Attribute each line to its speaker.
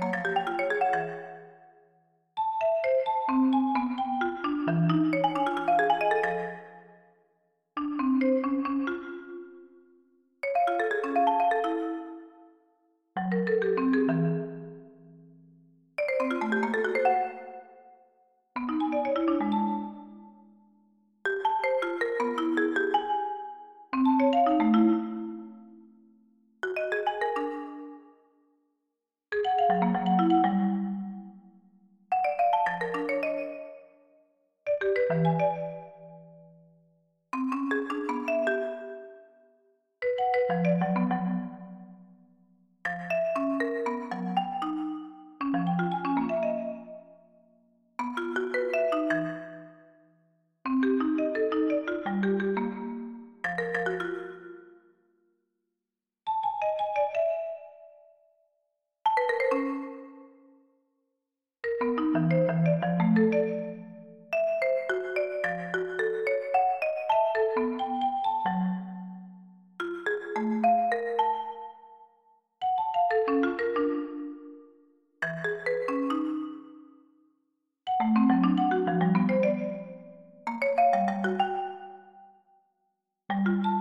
Speaker 1: Thank you. Música Thank you.